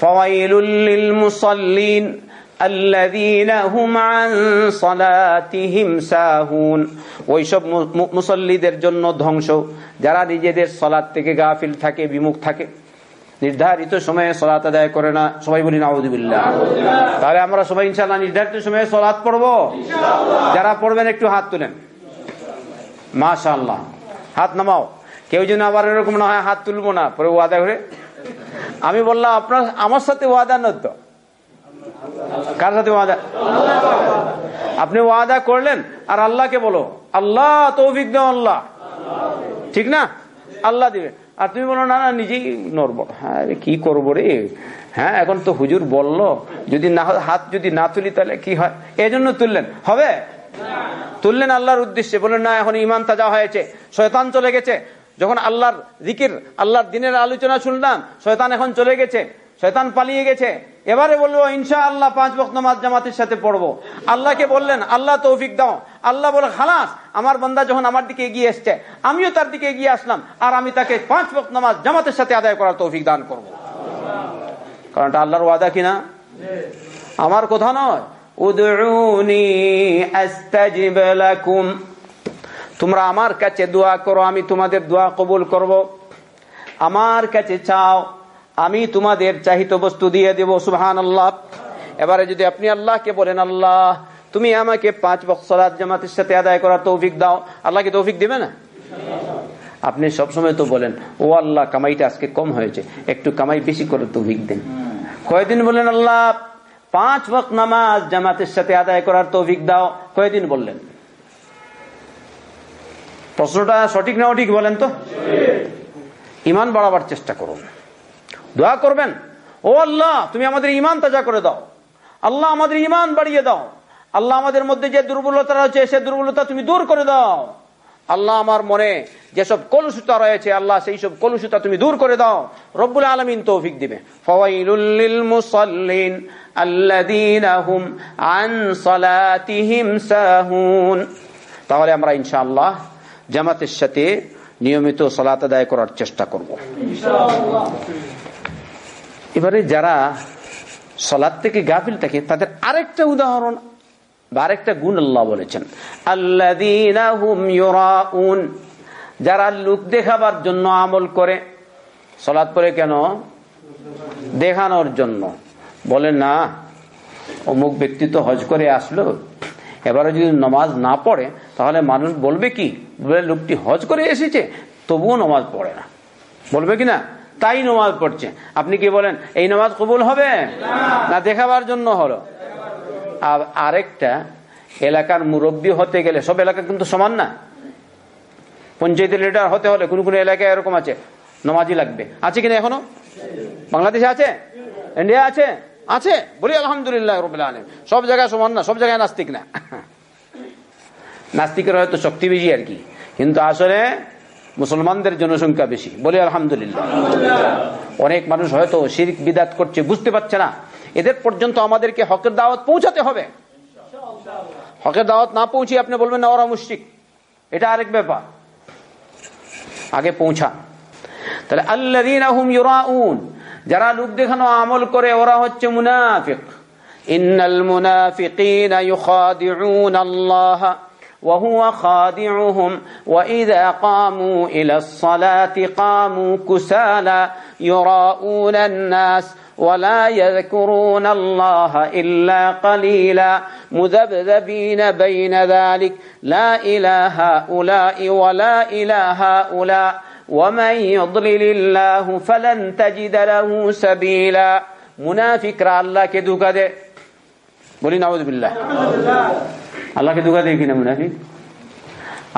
Speaker 1: ফওয়াইলুল মুসাল্লিন الذين هم عن صلاتهم ساهون ওইসব মুসল্লিদের জন্য ধ্বংস যারা নিজেদের সলাদ থেকে গাফিল থাকে বিমুখ থাকে নির্ধারিত সময়ে সলাত আদায় করে না। সবাই বলি নাউদুবিল্লাহ তাহলে আমরা সবাই ইনশাল্লাহ নির্ধারিত সময়ে সলাৎ পড়ব। যারা পড়বেন একটু হাত তুলেন। মাশাআল্লাহ। হাত নামাও। কেউ যেন আবার এরকম না হয় হাত তুলবো না পরে ওয়াদা করে। আমি বললাম আপনার আমার সাথে ওয়াদা নয় তো? কার সাথে ওয়াদা? আপনি ওয়াদা করলেন আর আল্লাহকে বলো। আল্লাহ তৌফিক দেও আল্লাহ। ঠিক না? আল্লাহ দিবে আর তুমি বলো, না না, নিজেই নড়বো। হ্যাঁ কি করব রে? হ্যাঁ এখন তো হুজুর বলল, যদি না, হাত যদি না তুলি তাহলে কি হয়? এই জন্য তুললেন। হবে? তুললেন আল্লাহর উদ্দেশ্যে। বললেন, না, এখন ইমান তাজা হয়েছে। শয়তান চলে গেছে। যখন আল্লাহর জিকির, আল্লাহর দিনের আলোচনা শুনলাম, শয়তান এখন চলে গেছে। শয়তান পালিয়ে গেছে। এবারে বলব ইনশা আল্লাহ পাঁচ বক্ত নামাজ জামাতের সাথে পড়ব। আল্লাহকে বললেন, আল্লাহ তৌফিক দাও। আল্লাহ বলে, খালাস, আমার বন্দা যখন আমার দিকে এগিয়ে এসছে, আমিও তার দিকে এগিয়ে আসলাম, আর আমি তাকে পাঁচ বক্ত নামাজ জামাতের সাথে আদায় করার তৌফিক দান করব। কারণ আল্লাহর ওয়াদা কিনা আমার কথা নয়। তোমরা আমার কাছে দোয়া করো, আমি তোমাদের দোয়া কবুল করব। আমার কাছে চাও আমি তোমাদের চাহিত বস্তু দিয়ে দেব সুহান আল্লাহ এবারে যদি আপনি আল্লাহকে বলেন, আল্লাহ, তুমি আমাকে পাঁচ বছরাত জামাতের সাথে আদায় করার তৌফিক দাও। আল্লাহকে তৌফিক দেবে না? আপনি সবসময় তো বলেন, ও আল্লাহ, কামাইটা আজকে কম হয়েছে, একটু কামাই বেশি করে তৌফিক দেন। কয়েকদিন বললেন আল্লাহ, পাঁচ বক্ত নামাজ জামাতের সাথে আদায় করার তৌফিক দাও। কয়েকদিন বললেন? প্রশ্নটা সঠিক না ঠিক বলেন তো? ইমান বাড়াবার চেষ্টা করুন। দোয়া করবেন। ও আল্লাহ, তুমি আমাদের ইমান তাজা করে দাও। আল্লাহ আমাদের ইমান বাড়িয়ে দাও। আল্লাহ আমাদের মধ্যে যে দুর্বলতা রয়েছে, সে দুর্বলতা তুমি দূর করে দাও। আল্লাহ আমার মনে যেসব কলুষতা রয়েছে, আল্লাহ সেই সব কলুষতা তুমি দূর করে দাও। রব্বুল আলমিন তৌফিক দিবে। সাহুন। তাহলে আমরা ইনশাআল্লাহ জামাতের সাথে নিয়মিত সলাত আদায় করার চেষ্টা করব। এবারে যারা সলাদ থেকে গাফিল থাকে, তাদের আরেকটা উদাহরণ বা আরেকটা গুণ আল্লাহ বলেছেন। আল্লাহ যারা লোক দেখাবার জন্য আমল করে সলাদ পরে কেন? দেখানোর জন্য। বলে না, অমুক ব্যক্তি তো হজ করে আসলো, এবারে যদি নমাজ না পড়ে, তাহলে মানুষ বলবে কি? বলে লোকটি হজ করে এসেছে, তবুও নমাজ পড়ে না। বলবে কি না? তাই নমাজ পড়ছে। আপনি কি বলেন, এই নমাজ কবুল হবে? না, দেখাবার জন্য হলো। আর আরেকটা, এলাকার মুরব্বী হতে গেলে, সব এলাকা কিন্তু সমান না। পঞ্চায়েতের লিডার হতে হলে কোন কোন এলাকায় এরকম আছে, নমাজি লাগবে। আছে কিনা এখনও? বাংলাদেশে আছে? ইন্ডিয়া আছে? আছে। বলি আলহামদুলিল্লাহ সব জায়গায় সমান না, সব জায়গায় নাস্তিক না। *laughs* নাস্তিকের হয়তো শক্তি বেশি আর কি। কিন্তু আসলে মুসলমানদের জনসংখ্যা বেশি। বলি আলহামদুলিল্লাহ। অনেক মানুষ হয়তো শিরিক, বিদাত করছে, বুঝতে পারছে না। এদের পর্যন্ত আমাদেরকে হকের দাওয়াত পৌঁছাতে হবে। হকের দাওয়াত না পৌঁছে আপনি বলবেন না, ওরা মুশিক এটা আরেক ব্যাপার। আগে পৌঁছান। তাহলে আল্লাহ ইউরাউন, যারা লোক দেখানো আমল করে, ওরা হচ্ছে মুনাফিক। ইন্নাল মুনাফিকিন আল্লাহ وهو خادعهم. وإذا قاموا إلى الصلاة قاموا كسالا يراؤون الناس ولا يذكرون الله إلا قليلا مذبذبين بين ذلك. لا إلى هؤلاء ولا إلى هؤلاء. ومن يضلل الله فلن تجد له سبيلا. منافق رأى الله کے دھوکہ دے بولی نعوذ بالله. আল্লাহকে দুঃখা দেয় কিনা মুনাফিক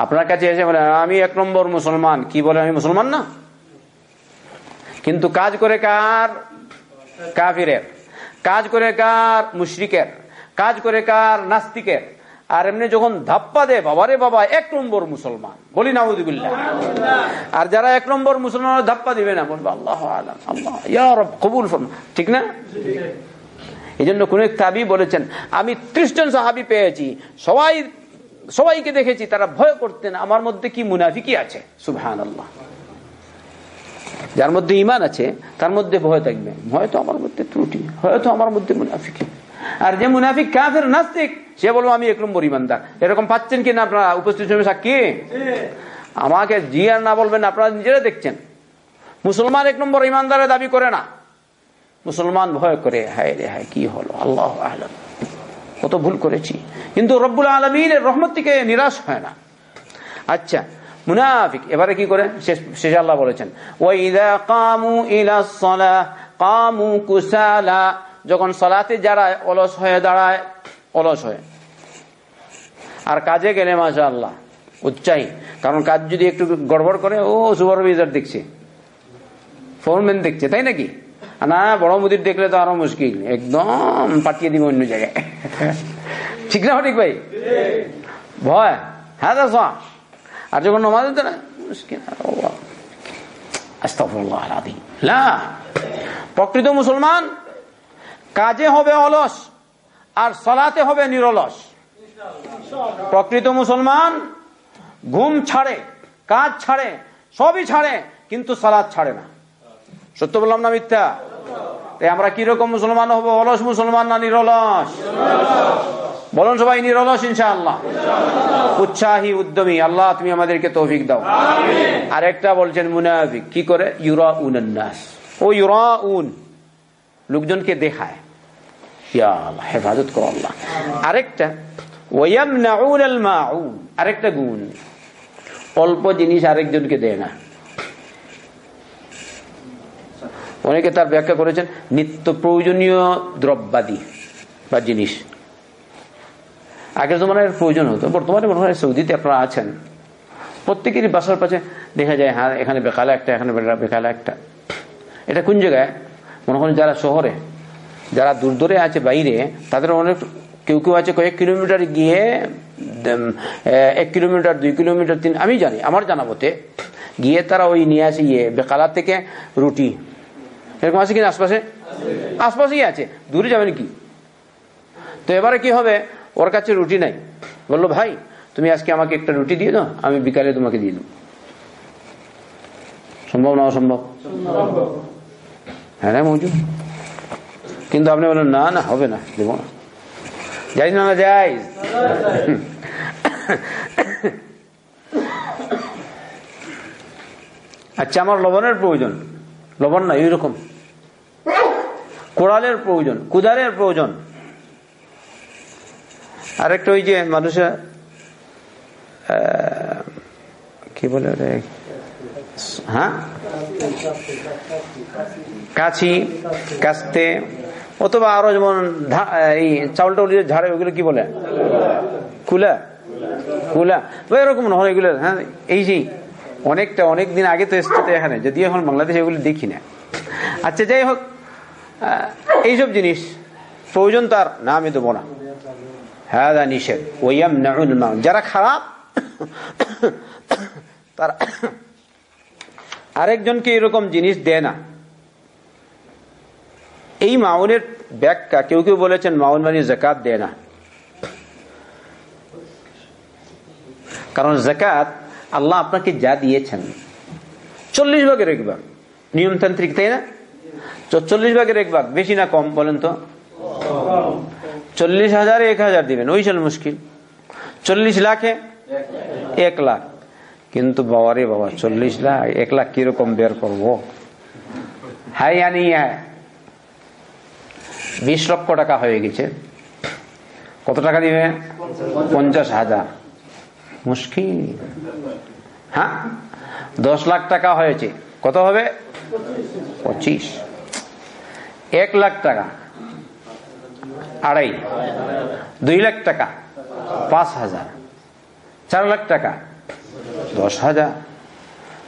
Speaker 1: আপনার কাছে এসে বলে, আমি এক নম্বর মুসলমান। কি বলে, আমি মুসলমান না? কিন্তু কাজ করে কার? কাফিরের। কাজ করে কার? মুশরিকের। কাজ করে কার? নাস্তিকের। আর এমনি যখন ধাপ্পা দে বাবারে বাবা, এক নম্বর মুসলমান। বলি নাউদুবিল্লাহ আর যারা এক নম্বর মুসলমান ধাপ্পা দিবে না। বলবে, আল্লাহ আল্লাহ ইয়ার কবুল ঠিক না? এই জন্য কোন তাবি বলেছেন, আমি ত্রিশ জন সাহাবি পেয়েছি, সবাই, সবাইকে দেখেছি, তারা ভয় করতেন, আমার মধ্যে কি মুনাফিকি আছে? সুবহান যার মধ্যে ইমান আছে, তার মধ্যে ভয় থাকবে। হয়তো আমার মধ্যে ত্রুটি হয়তো আমার মধ্যে মুনাফিকি। আর যে মুনাফিক কাফের, নাস্তিক, সে বলব আমি এক নম্বর ইমানদার এরকম পাচ্ছেন কিনা আপনারা? উপস্থিত হিসেবে সাক্ষী? আমাকে জি আর না বলবেন, আপনারা নিজেরা দেখছেন। মুসলমান এক নম্বর ইমানদারের দাবি করে না। মুসলমান ভয় করে, হায় রে হায়, কি হলো? আল্লাহ আলম। কত ভুল করেছি। কিন্তু রব্বুল আলমিনের রহমত থেকে নিরাশ হয় না। আচ্ছা মুনাফিক, এবারে কি করে শেষ আল্লাহ বলেছেন কামু সালাহ কামু যখন সালাতে যারা অলস হয়ে দাঁড়ায়, অলস হয়ে। আর কাজে গেলে মাসা আল্লাহ উচ্চাই। কারণ কাজ যদি একটু গড়বড় করে, ও সুপারভাইজার দেখছে। ফোরম্যান দেখছে, তাই নাকি? না, বড় মুদির দেখলে তো আরও মুশকিল। একদম পাঠিয়ে দিব অন্য জায়গায়। ঠিক না ঠিক ভাই? ভয়। হ্যাঁ দাস আর যখন নমাজ না, মুশকিল। প্রকৃত মুসলমান, কাজে হবে অলস, আর সলাতে হবে নিরলস। প্রকৃত মুসলমান, ঘুম ছাড়ে, কাজ ছাড়ে, সবই ছাড়ে, কিন্তু সালাদ ছাড়ে না। সত্য বললাম না মিথ্যা? তাই আমরা কীরকম মুসলমান হব? অলস মুসলমান না নিরলস? বলুন সবাই, নিরলস ইনশাআল্লাহ। উৎসাহী, উদ্যমী। আল্লাহ, তুমি আমাদেরকে তৌফিক দাও। আরেকটা বলছেন মুনাফিক। কি করে? ইউরা উনাস ও ইউরা উন লোকজনকে দেখায়। হেফাজত করো আল্লাহ। আরেকটা আরেকটা গুণ। অল্প জিনিস আরেকজনকে দেয় না। অনেকে তার ব্যাখ্যা করেছেন, নিত্য প্রয়োজনীয় দ্রব্যাদি বা জিনিস। আগের জমানের প্রয়োজন হতো, বর্তমানে মনে হয় সৌদিতে আপনারা আছেন। প্রত্যেকেরই বাসার পাশে দেখা যায় হ্যাঁ এখানে বেকালা একটা, এখানে বেকালা একটা। এটা কোন জায়গায়? মনে করেন যারা শহরে, যারা দূর দূরে আছে, বাইরে, তাদের অনেক কেউ কেউ আছে কয়েক কিলোমিটার গিয়ে এক কিলোমিটার, দুই কিলোমিটার, তিন আমি জানি, আমার জানা মতে, গিয়ে তারা ওই নিয়ে আসে ইয়ে বেকালা থেকে রুটি। এরকম আছে কিনা আশপাশে? আশপাশেই আছে। দূরে যাবেন কি তো এবারে কি হবে? ওর কাছে রুটি নাই। বলল, ভাই, তুমি আজকে আমাকে একটা রুটি দিয়ে দাও, আমি বিকালে তোমাকে দিয়ে দেবো। সম্ভব না অসম্ভব? হ্যাঁ মজুদ কিন্তু আপনি বলেন না না, হবে না, দেব না। যাই না না, যাই। আচ্ছা আমার লবণের প্রয়োজন। লবণ না এইরকম কোড়ালের প্রয়োজন কুদালের প্রয়োজন। আরেকটা ওই যে মানুষের কি বলে হ্যাঁ? কাছি, কাস্তে, অথবা আরও যেমন এই চাউল টাউল ঝাড়ে ওইগুলো কি বলে? কুলা। কুলা। এরকম নয় এগুলো হ্যাঁ এই যে অনেকটা, অনেক দিন আগে তো এসছে এখানে যদি এখন বাংলাদেশে এগুলো দেখি না। আচ্ছা যাই হোক এইসব জিনিস প্রয়োজন তার না আমি দেবো না। হ্যাঁ নিষেধ। ওয়াম যারা খারাপ, তারা আরেকজনকে এরকম জিনিস দেয় না। এই মাউনের ব্যাখ্যা, কেউ কেউ বলেছেন মাউন মানে জাকাত দেয় না। কারণ জাকাত আল্লাহ আপনাকে যা দিয়েছেন। চল্লিশ ভাগের এক ভাগ নিয়মতান্ত্রিক, তাই না? চল্লিশ ভাগের এক ভাগ, বেশি না কম, বলেন তো? চল্লিশ হাজার এক হাজার দিবেন, ওই চল মুশকিল। চল্লিশ লাখে এক লাখ। কিন্তু বাবা রে বাবা, চল্লিশ লাখ, এক লাখ কীরকম বের করব? হাই আনি বিশ লক্ষ টাকা হয়ে গেছে। কত টাকা দিবে? পঞ্চাশ হাজার। মুশকিল। হ্যাঁ? দশ লাখ টাকা হয়েছে। কত হবে? পঁচিশ। এক লাখ টাকা, আড়াই, দুই লাখ টাকা, পাঁচ হাজার, চার লাখ টাকা, দশ হাজার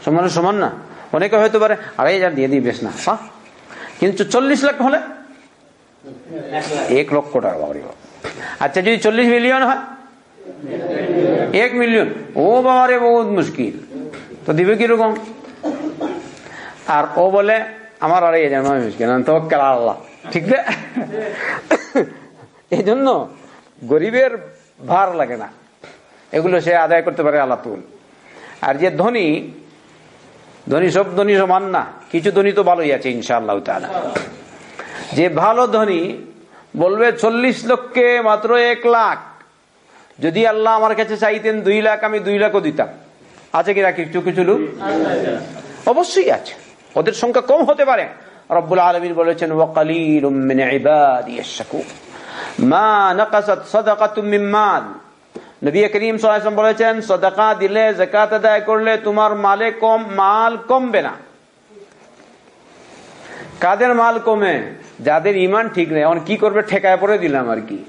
Speaker 1: সমান সমান না অনেকে হয়তো পারে আড়াই হাজার দিয়ে দিই, বেশ না। কিন্তু চল্লিশ লাখ হলে এক লক্ষ টাকা বাবা। আচ্ছা যদি চল্লিশ মিলিয়ন হয়, এক মিলিয়ন, ও বাবারে, বহুত মুশকিল তো দিবে কীরকম আর ও বলে আমার আর হাজার নয় মুশকিল আল্লাহ। ঠিক না? এই জন্য গরিবের ভার লাগে না। এগুলো সে আদায় করতে পারে আল্লাহ তুল। আর যে ধনী ধনী সব ধনী সমান না কিছু ধনী তো ভালোই আছে ইনশাআল্লাহ তাআলা। যে ভালো ধনী বলবে চল্লিশ লক্ষে মাত্র এক লাখ যদি আল্লাহ আমার কাছে চাইতেন দুই লাখ আমি দুই লাখও দিতাম। আছে কিনা কিছু কিছু লোক? অবশ্যই আছে। ওদের সংখ্যা কম হতে পারে। রব্বুল আলমিন বলেছেন মা দিলে করলে তোমার মালে কম, মাল কমবে না। কাদের মাল কমে? যাদের ইমান ঠিক নেই। এখন কি করবে? ঠেকায় পরে দিলাম আর কি।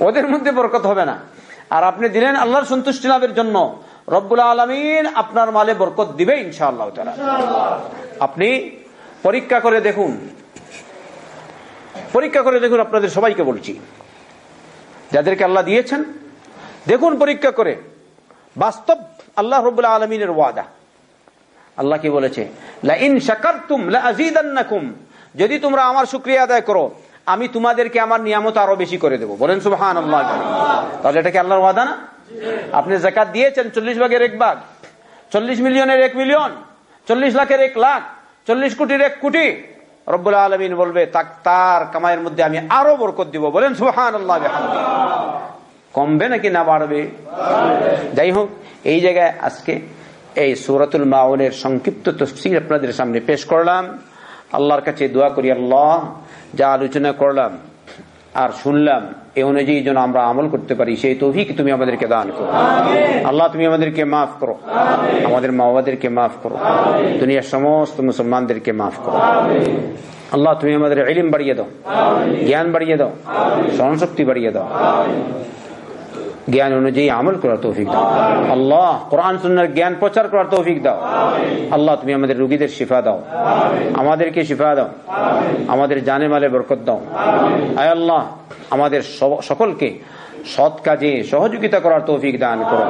Speaker 1: ওদের মধ্যে বরকত হবে না। আর আপনি দিলেন আল্লাহর সন্তুষ্টি লাভের জন্য। রব্বুল আলমিন আপনার মালে বরকত দিবে ইনশাআল্লাহ তাআলা। আপনি পরীক্ষা করে দেখুন। পরীক্ষা করে দেখুন আপনাদের সবাইকে বলছি। যাদেরকে আল্লাহ দিয়েছেন দেখুন পরীক্ষা করে। বাস্তব আল্লাহ রবুল্লা আলমিনের ওয়াদা। আল্লাহ কি বলেছে? যদি তোমরা আমার শুকরিয়া আদায় করো আমি তোমাদেরকে আমার নিয়ামত আরও বেশি করে দেবো। বলেন সুবহানাল্লাহ। তাহলে এটা কি আল্লাহর ওয়াদা না? আপনি জাকাত দিয়েছেন চল্লিশ ভাগের এক ভাগ। চল্লিশ মিলিয়নের এক মিলিয়ন, চল্লিশ লাখের এক লাখ, চল্লিশ কোটির এক কোটি। রব্বুল আলমিন বলবে তার কামাইয়ের মধ্যে আমি আরও বরকত দিব। বলেন, সুবহানাল্লাহ, বিহামদিহি। কমবে নাকি না বাড়বে? যাই হোক, এই জায়গায় আজকে এই সুরাতুল মাউনের সংক্ষিপ্ত তফসির আপনাদের সামনে পেশ করলাম। আল্লাহর কাছে দোয়া করি, আল্লাহ, যা আলোচনা করলাম আর শুনলাম এ অনুযায়ী যেন আমরা আমল করতে পারি। সেই তৌফিক তুমি আমাদেরকে দান করো। আল্লাহ তুমি আমাদেরকে মাফ করো। আমাদের মা বাবাদেরকে মাফ করো। দুনিয়ার সমস্ত মুসলমানদেরকে মাফ করো। আল্লাহ তুমি আমাদের এলিম বাড়িয়ে দাও। জ্ঞান বাড়িয়ে দাও। স্মরণশক্তি বাড়িয়ে দাও। জ্ঞান অনুযায়ী আমল করার তৌফিক দাও আল্লাহ কোরআন সুন্নার জ্ঞান প্রচার করার তৌফিক দাও আল্লাহ তুমি আমাদের রুগীদের শিফা দাও আমাদেরকে শিফা দাও আমাদের জানে মালে বরকত দাও আয় আল্লাহ আমাদের সকলকে সৎ কাজে সহযোগিতা করার তৌফিক দান করো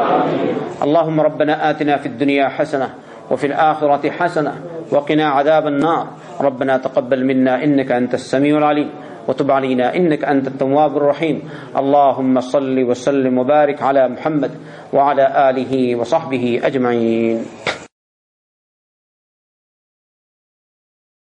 Speaker 1: আল্লাহ রব্বানা আতিনা ফিদ দুনিয়া হাসানা وفي الآخرة حسنة وقنا عذاب النار ربنا تقبل منا إنك أنت السميع العليم وتب علينا إنك أنت التواب الرحيم. اللهم صل وسلم وبارك على محمد وعلى آله وصحبه أجمعين.